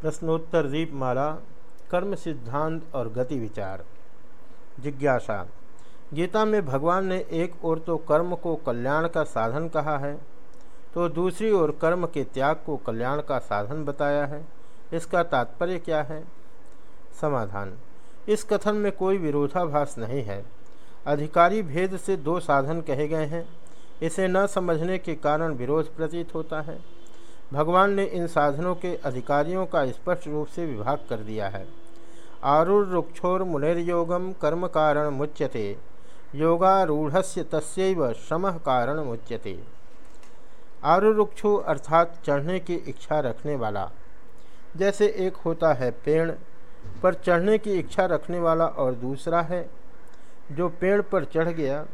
प्रश्नोत्तर दीपमाला कर्म सिद्धांत और गति विचार। जिज्ञासा, गीता में भगवान ने एक ओर तो कर्म को कल्याण का साधन कहा है तो दूसरी ओर कर्म के त्याग को कल्याण का साधन बताया है। इसका तात्पर्य क्या है? समाधान, इस कथन में कोई विरोधाभास नहीं है। अधिकारी भेद से दो साधन कहे गए हैं, इसे न समझने के कारण विरोध प्रतीत होता है। भगवान ने इन साधनों के अधिकारियों का स्पष्ट रूप से विभाग कर दिया है। आरुरुक्षोर मुनिर्योगम कर्म कारण मुच्यते। योगारूढ़ तस्व श्रम कारण मुच्यते। आरुरुक्षु अर्थात चढ़ने की इच्छा रखने वाला। जैसे एक होता है पेड़ पर चढ़ने की इच्छा रखने वाला और दूसरा है जो पेड़ पर चढ़ गया।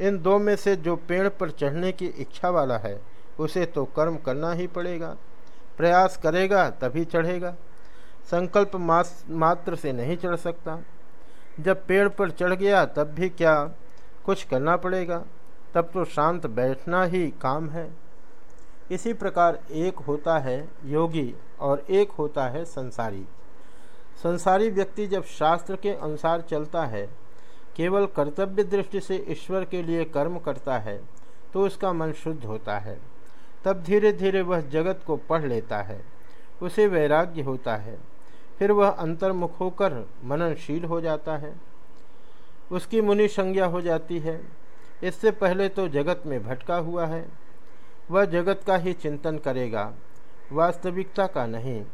इन दो में से जो पेड़ पर चढ़ने की इच्छा वाला है उसे तो कर्म करना ही पड़ेगा। प्रयास करेगा, तभी चढ़ेगा। संकल्प मात्र से नहीं चढ़ सकता। जब पेड़ पर चढ़ गया, तब भी क्या कुछ करना पड़ेगा? तब तो शांत बैठना ही काम है। इसी प्रकार एक होता है योगी और एक होता है संसारी। संसारी व्यक्ति जब शास्त्र के अनुसार चलता है, केवल कर्तव्य दृष्टि से ईश्वर के लिए कर्म करता है तो उसका मन शुद्ध होता है। तब धीरे धीरे वह जगत को पढ़ लेता है। उसे वैराग्य होता है। फिर वह अंतर्मुख होकर मननशील हो जाता है। उसकी मुनि संज्ञा हो जाती है। इससे पहले तो जगत में भटका हुआ है। वह जगत का ही चिंतन करेगा। वास्तविकता का नहीं।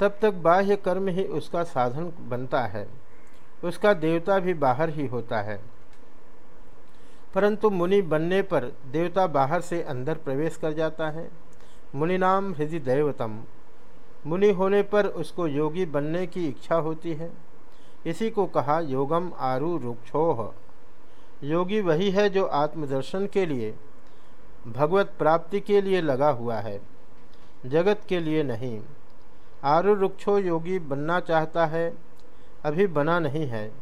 तब तक बाह्य कर्म ही उसका साधन बनता है। उसका देवता भी बाहर ही होता है। परंतु मुनि बनने पर देवता बाहर से अंदर प्रवेश कर जाता है। मुनि नाम हृदय दैवतम। मुनि होने पर उसको योगी बनने की इच्छा होती है। इसी को कहा योगम आरु रुक्षोह। योगी वही है जो आत्मदर्शन के लिए, भगवत प्राप्ति के लिए लगा हुआ है, जगत के लिए नहीं। आरु रुक्षो योगी बनना चाहता है, अभी बना नहीं है।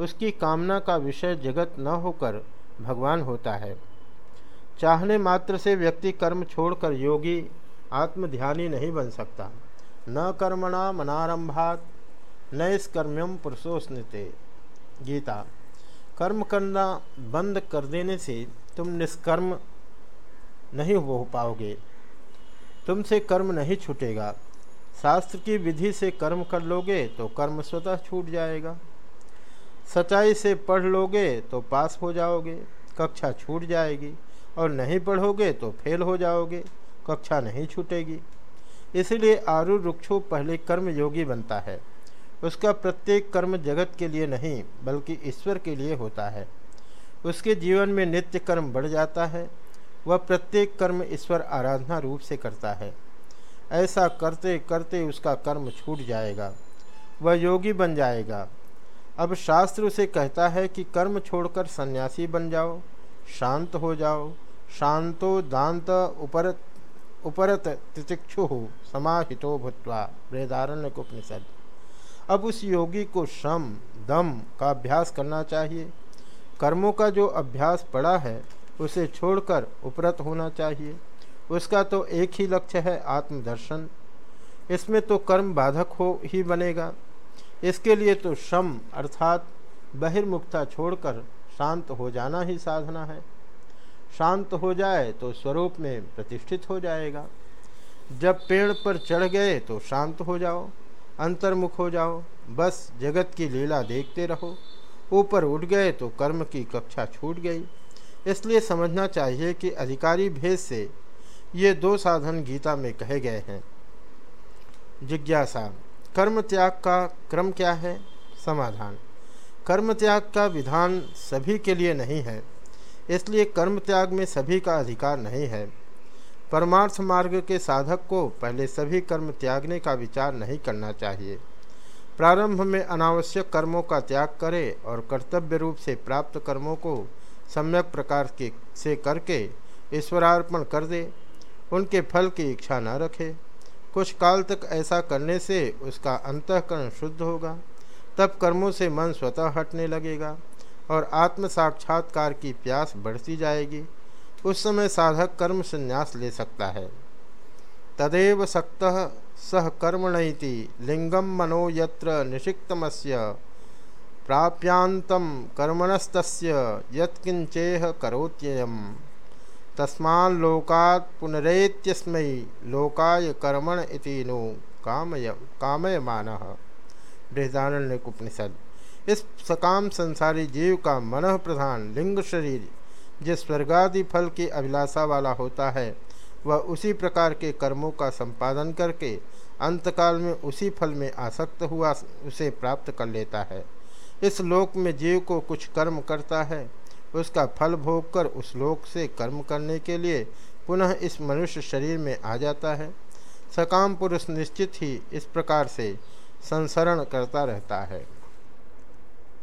उसकी कामना का विषय जगत न होकर भगवान होता है। चाहने मात्र से व्यक्ति कर्म छोड़कर योगी आत्मध्यानी नहीं बन सकता। न कर्मणा मनारंभात नैष्कर्म्यम पुरुषोस्नते। गीता, कर्म करना बंद कर देने से तुम निष्कर्म नहीं हो पाओगे। तुमसे कर्म नहीं छूटेगा। शास्त्र की विधि से कर्म कर लोगे तो कर्म स्वतः छूट जाएगा। सच्चाई से पढ़ लोगे तो पास हो जाओगे, कक्षा छूट जाएगी, और नहीं पढ़ोगे तो फेल हो जाओगे, कक्षा नहीं छूटेगी। इसलिए आरु रुक्षो पहले कर्म योगी बनता है। उसका प्रत्येक कर्म जगत के लिए नहीं, बल्कि ईश्वर के लिए होता है। उसके जीवन में नित्य कर्म बढ़ जाता है। वह प्रत्येक कर्म ईश्वर आराधना रूप से करता है। ऐसा करते करते उसका कर्म छूट जाएगा। वह योगी बन जाएगा। अब शास्त्र उसे कहता है कि कर्म छोड़कर सन्यासी बन जाओ, शांत हो जाओ। शांतो दांत उपरत उपरत तितिक्षु हो, समाहितो भूतवा वेदारण्य उपनिषद अब उस योगी को श्रम दम का अभ्यास करना चाहिए। कर्मों का जो अभ्यास पड़ा है, उसे छोड़कर उपरत होना चाहिए। उसका तो एक ही लक्ष्य है आत्मदर्शन। इसमें तो कर्म बाधक हो ही बनेगा। इसके लिए तो श्रम अर्थात बहिर्मुखता छोड़कर शांत हो जाना ही साधना है। शांत हो जाए तो स्वरूप में प्रतिष्ठित हो जाएगा। जब पेड़ पर चढ़ गए तो शांत हो जाओ, अंतर्मुख हो जाओ, बस जगत की लीला देखते रहो। ऊपर उठ गए तो कर्म की कक्षा छूट गई। इसलिए समझना चाहिए कि अधिकारी भेद से ये दो साधन गीता में कहे गए हैं। जिज्ञासा कर्म त्याग का क्रम क्या है? समाधान। कर्म त्याग का विधान सभी के लिए नहीं है, इसलिए कर्म त्याग में सभी का अधिकार नहीं है। परमार्थ मार्ग के साधक को पहले सभी कर्म त्यागने का विचार नहीं करना चाहिए। प्रारंभ में अनावश्यक कर्मों का त्याग करे और कर्तव्य रूप से प्राप्त कर्मों को सम्यक प्रकार के, से करके ईश्वरार्पण कर दे। उनके फल की इच्छा न रखे। कुछ काल तक ऐसा करने से उसका अंतकरण शुद्ध होगा, तब कर्मों से मन स्वतः हटने लगेगा और आत्म साक्षात्कार की प्यास बढ़ती जाएगी। उस समय साधक कर्म संन्यास ले सकता है। तदेव सक्त सह कर्मणति लिंगम मनो यत्र निषिक्तमस्य प्राप्यांतम कर्मणस्त यत्किंचेह करोत्ययम्। तस्माल्लोकात् पुनरेत्यस्मै लोकाय कर्मण इति नो कामय, कामयमान। बृहदारण्य उपनिषद। इस सकाम संसारी जीव का मन प्रधान लिंग शरीर जिस स्वर्गादि फल की अभिलाषा वाला होता है, वह उसी प्रकार के कर्मों का संपादन करके अंतकाल में उसी फल में आसक्त हुआ उसे प्राप्त कर लेता है। इस लोक में जीव को कुछ कर्म करता है उसका फल भोग कर उस लोक से कर्म करने के लिए पुनः इस मनुष्य शरीर में आ जाता है। सकाम पुरुष निश्चित ही इस प्रकार से संसरण करता रहता है।